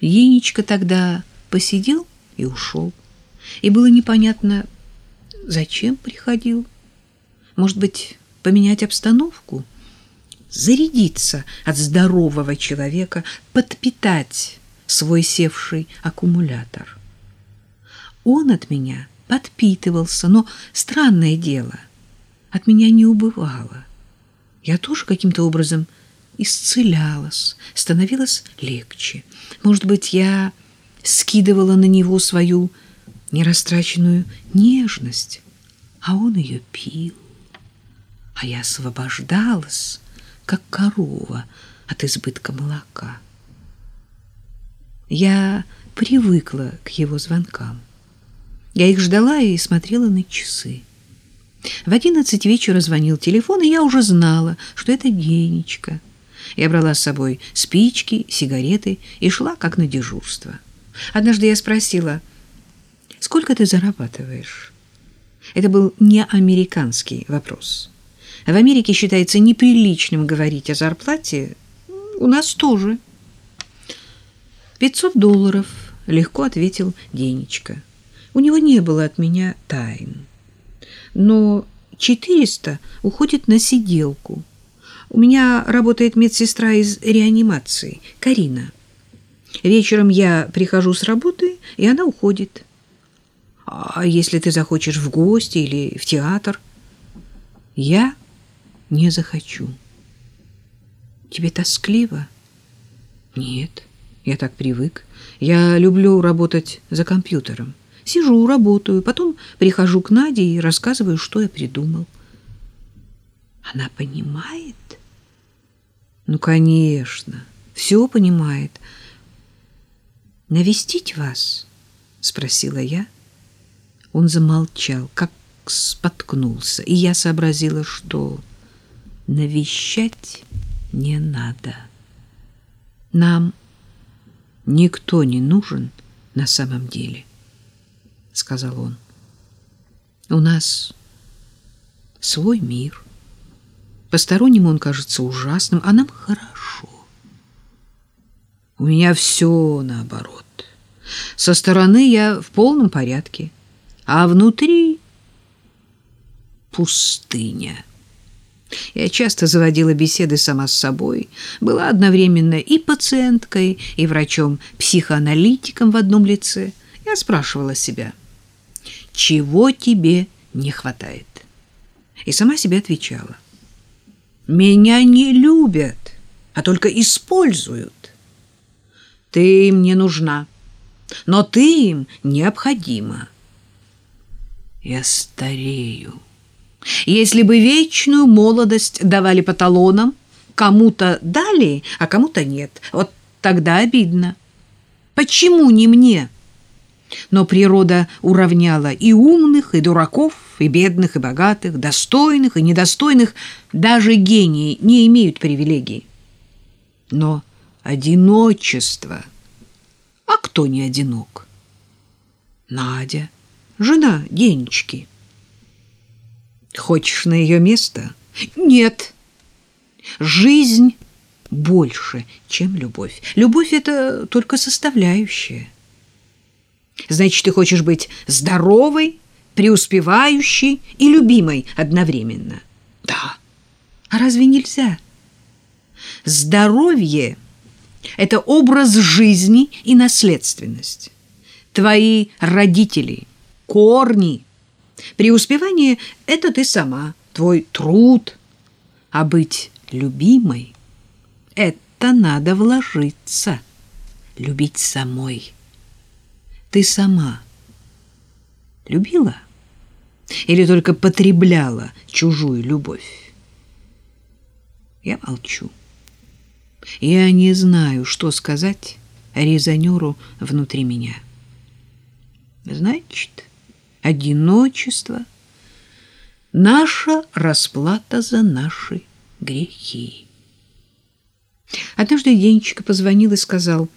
Енечка тогда посидел и ушел. И было непонятно, зачем приходил. Может быть, поменять обстановку? Зарядиться от здорового человека, подпитать свой севший аккумулятор. Он от меня подпитывался, но странное дело, от меня не убывало. Я тоже каким-то образом исцелялась, становилась легче. Может быть, я скидывала на него свою нерастраченную нежность, а он ее пил. А я освобождалась, как корова от избытка молока. Я привыкла к его звонкам. Я их ждала и смотрела на часы. В одиннадцать вечера звонил телефон, и я уже знала, что это Генечка. Я брала с собой спички, сигареты и шла как на дежурство. Однажды я спросила, «Сколько ты зарабатываешь?» Это был не американский вопрос. В Америке считается неприличным говорить о зарплате. У нас тоже. «Пятьсот долларов», — легко ответил Денечка. У него не было от меня тайн. Но четыреста уходит на сиделку. У меня работает медсестра из реанимации, Карина. Вечером я прихожу с работы, и она уходит. А если ты захочешь в гости или в театр? Я не захочу. Тебе тоскливо? Нет, я так привык. Я люблю работать за компьютером. Сижу, работаю, потом прихожу к Наде и рассказываю, что я придумал. Она понимает? Ну, конечно, все понимает. Навестить вас? Спросила я. Он замолчал, как споткнулся, и я сообразила, что навещать не надо. Нам никто не нужен на самом деле сказал он. У нас свой мир. Постороннему он кажется ужасным, а нам хорошо. У меня все наоборот. Со стороны я в полном порядке, а внутри пустыня. Я часто заводила беседы сама с собой, была одновременно и пациенткой, и врачом-психоаналитиком в одном лице. Я спрашивала себя, чего тебе не хватает. И сама себе отвечала. Меня не любят, а только используют. Ты им не нужна, но ты им необходима. Я старею. Если бы вечную молодость давали по талонам, кому-то дали, а кому-то нет, вот тогда обидно. Почему не мне? — но природа уравняла и умных, и дураков, и бедных, и богатых, достойных и недостойных. Даже гении не имеют привилегий. Но одиночество... А кто не одинок? Надя, жена Денечки. Хочешь на ее место? Нет. Жизнь больше, чем любовь. Любовь — это только составляющая. Значит, ты хочешь быть здоровой, преуспевающей и любимой одновременно. Да. А разве нельзя? Здоровье – это образ жизни и наследственность. Твои родители, корни. Преуспевание – это ты сама, твой труд. А быть любимой – это надо вложиться, любить самой. Ты сама любила или только потребляла чужую любовь? Я молчу. Я не знаю, что сказать резонеру внутри меня. Значит, одиночество — наша расплата за наши грехи. Однажды Денечка позвонил и сказал,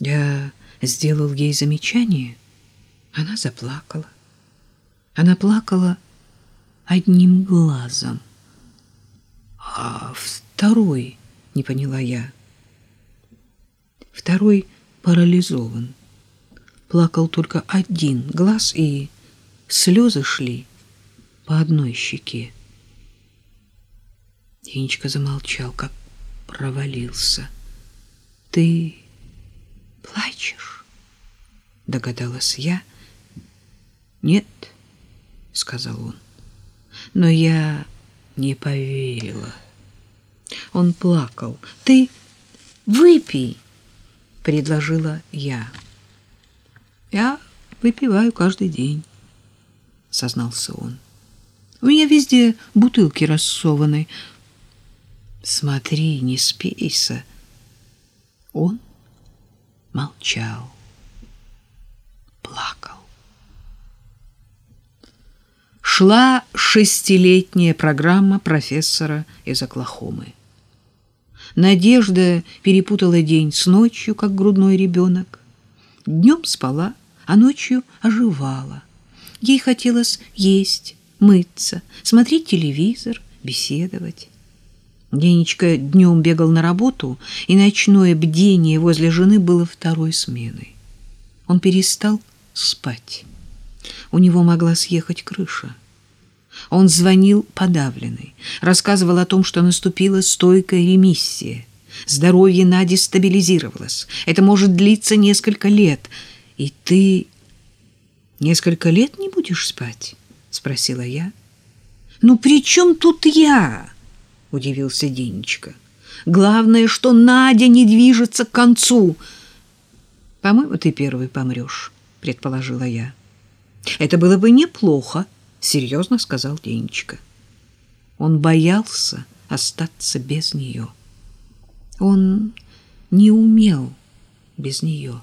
«Я сделал ей замечание, она заплакала. Она плакала одним глазом. А второй, не поняла я. второй парализован. Плакал только один глаз, и слезы шли по одной щеке. Денечка замолчал, как провалился. — Ты плачешь? — догадалась я. — Нет, — сказал он, — но я не поверила. Он плакал. — Ты выпей, — предложила я. — Я выпиваю каждый день, — сознался он. — У меня везде бутылки рассованы. Смотри, не спейся. Он молчал, плакал. Шла шестилетняя программа профессора из Оклахомы. Надежда перепутала день с ночью, как грудной ребенок. Днем спала, а ночью оживала. Ей хотелось есть, мыться, смотреть телевизор, беседовать. Денечка днем бегал на работу, и ночное бдение возле жены было второй сменой. Он перестал спать. У него могла съехать крыша. Он звонил подавленный, рассказывал о том, что наступила стойкая ремиссия. Здоровье Нади стабилизировалось. Это может длиться несколько лет. И ты несколько лет не будешь спать? спросила я. Ну при чем тут я? удивился Денечка. Главное, что Надя не движется к концу. По-моему, ты первый помрешь, предположила я. Это было бы неплохо, серьезно сказал Денечка. Он боялся остаться без нее. Он не умел без нее.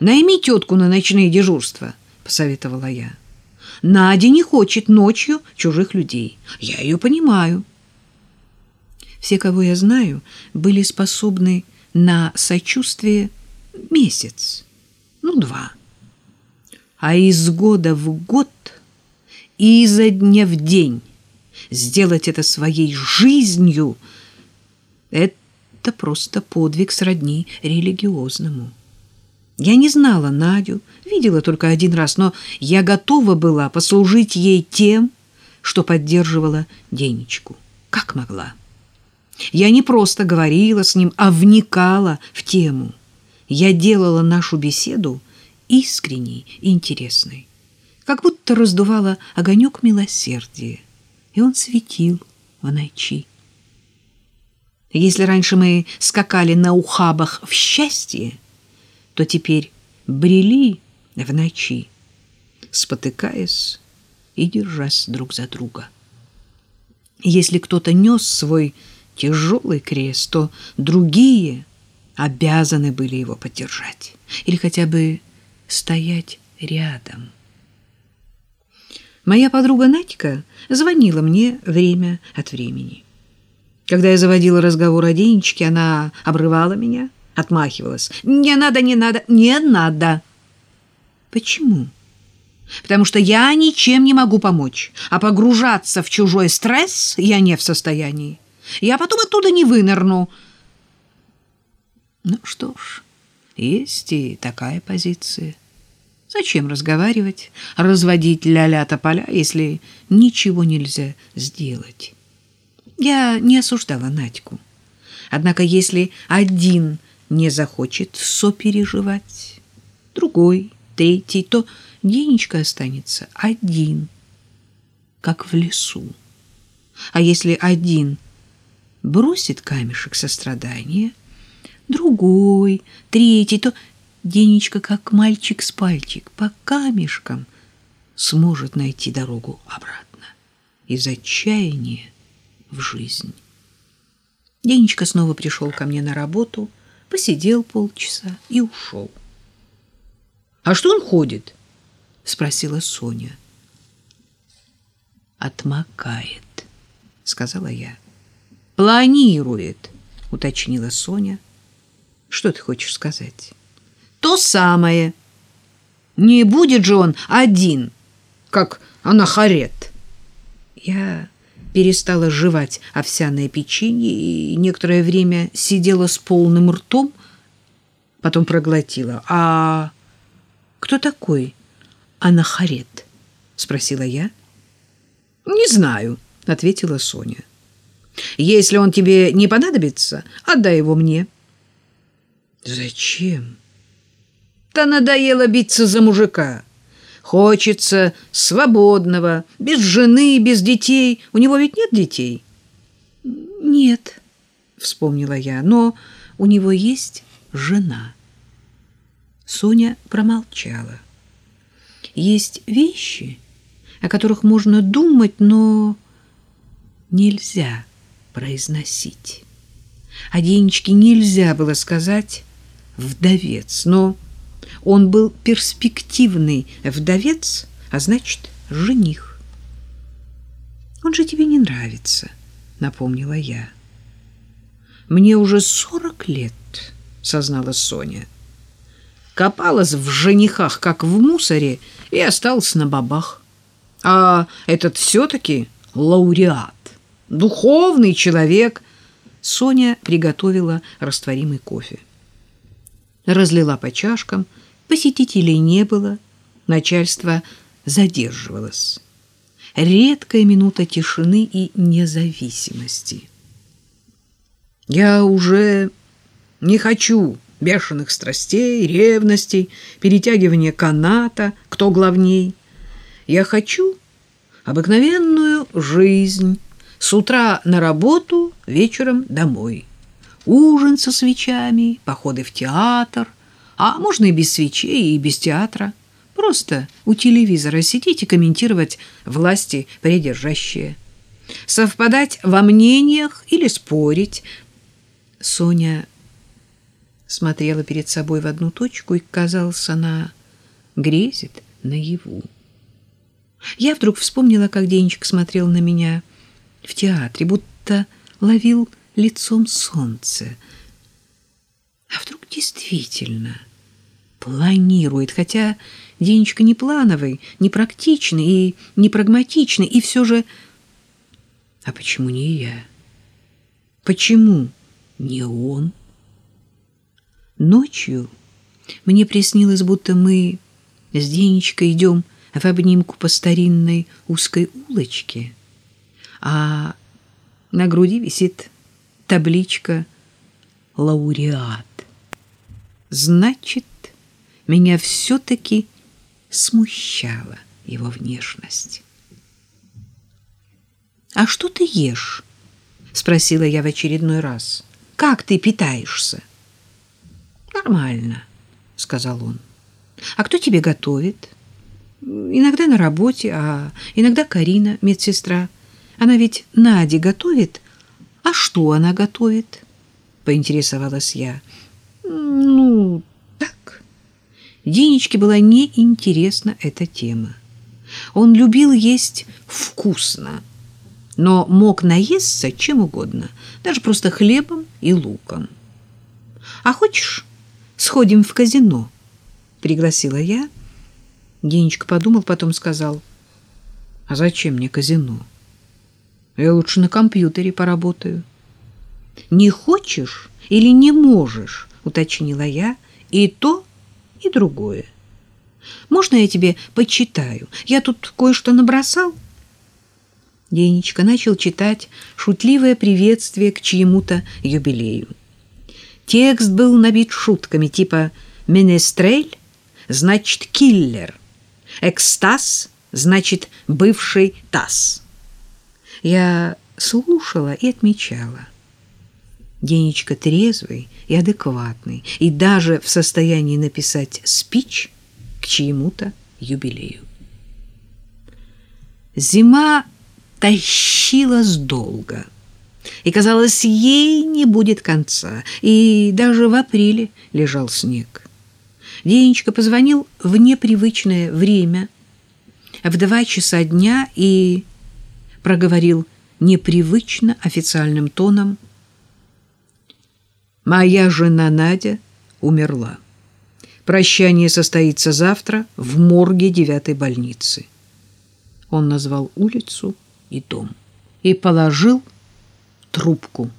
«Найми тетку на ночные дежурства», — посоветовала я. «Надя не хочет ночью чужих людей. Я ее понимаю». Все, кого я знаю, были способны на сочувствие месяц, ну, два. А из года в год изо дня в день сделать это своей жизнью — это просто подвиг сродни религиозному. Я не знала Надю, видела только один раз, но я готова была послужить ей тем, что поддерживала Денечку, как могла. Я не просто говорила с ним, а вникала в тему. Я делала нашу беседу искренней интересной, как будто раздувала огонек милосердия, и он светил в ночи. Если раньше мы скакали на ухабах в счастье, то теперь брели в ночи, спотыкаясь и держась друг за друга. Если кто-то нес свой тяжелый крест, то другие обязаны были его поддержать или хотя бы стоять рядом. Моя подруга Надька звонила мне время от времени. Когда я заводила разговор о Денечке, она обрывала меня, отмахивалась. «Не надо, не надо, не надо!» «Почему?» «Потому что я ничем не могу помочь, а погружаться в чужой стресс я не в состоянии. Я потом оттуда не вынырну. Ну что ж, есть и такая позиция. Зачем разговаривать, разводить ля-ля тополя, если ничего нельзя сделать? Я не осуждала Надьку. Однако если один не захочет сопереживать, другой, третий, то Денечка останется один, как в лесу. А если один бросит камешек сострадания, другой, третий, то Денечка, как мальчик с пальчик, по камешкам сможет найти дорогу обратно из отчаяния в жизнь. Денечка снова пришел ко мне на работу, посидел полчаса и ушел. — А что он ходит? — спросила Соня. — Отмокает, — сказала я. — планирует, уточнила Соня. Что ты хочешь сказать? То самое. Не будет же он один, как анахарет. Я перестала жевать овсяное печенье и некоторое время сидела с полным ртом, потом проглотила. «А кто такой Анахарет?» — спросила я. «Не знаю», — ответила Соня. «Если он тебе не понадобится, отдай его мне». «Зачем?» «Да надоело биться за мужика. Хочется свободного, без жены, без детей. У него ведь нет детей?» «Нет», — вспомнила я, — «но у него есть жена». Соня промолчала. Есть вещи, о которых можно думать, но нельзя произносить. О Денечке нельзя было сказать «вдовец», но он был перспективный вдовец, а значит, жених. «Он же тебе не нравится», — напомнила я. «Мне уже сорок лет», — сознала Соня. Копалась в женихах, как в мусоре, и осталась на бабах. А этот все-таки лауреат, духовный человек. Соня приготовила растворимый кофе. Разлила по чашкам, посетителей не было, начальство задерживалось. Редкая минута тишины и независимости. «Я уже не хочу бешеных страстей, ревностей, перетягивания каната, кто главней. Я хочу обыкновенную жизнь, с утра на работу, вечером домой. Ужин со свечами, походы в театр, а можно и без свечей, и без театра. Просто у телевизора сидеть и комментировать власти придержащие. Совпадать во мнениях или спорить. Соня смотрела перед собой в одну точку, и, казалось, она грезит наяву. Я вдруг вспомнила, как Денечка смотрел на меня в театре, будто ловил лицом солнце. А вдруг действительно планирует, хотя Денечка не плановый, не практичный и не прагматичный, и все же... А почему не я? Почему не он? Ночью мне приснилось, будто мы с Денечкой идем в обнимку по старинной узкой улочке, а на груди висит табличка «Лауреат». Значит, меня все-таки смущала его внешность. «А что ты ешь?» — спросила я в очередной раз. «Как ты питаешься?» Нормально, сказал он. А кто тебе готовит? Иногда на работе, а иногда Карина, медсестра. Она ведь Наде готовит. А что она готовит? Поинтересовалась я. Ну, так. Денечке была неинтересна эта тема. Он любил есть вкусно, но мог наесться чем угодно, даже просто хлебом и луком. А хочешь, сходим в казино, пригласила я. Денечка подумал, потом сказал: "А зачем мне казино? Я лучше на компьютере поработаю". "Не хочешь или не можешь?" уточнила я. "И то, и другое. Можно я тебе почитаю? Я тут кое-что набросал". Денечка начал читать шутливое приветствие к чьему-то юбилею. Текст был набит шутками типа «Менестрель» значит «киллер», «экстаз» значит «бывший таз». Я слушала и отмечала. Денечка трезвый и адекватный, и даже в состоянии написать спич к чьему-то юбилею. Зима тащилась долго — и, казалось, ей не будет конца, и даже в апреле лежал снег. Денечка позвонил в непривычное время, в два часа дня, и проговорил непривычно официальным тоном «Моя жена Надя умерла. Прощание состоится завтра в морге девятой больницы». Он назвал улицу и дом и положил трубку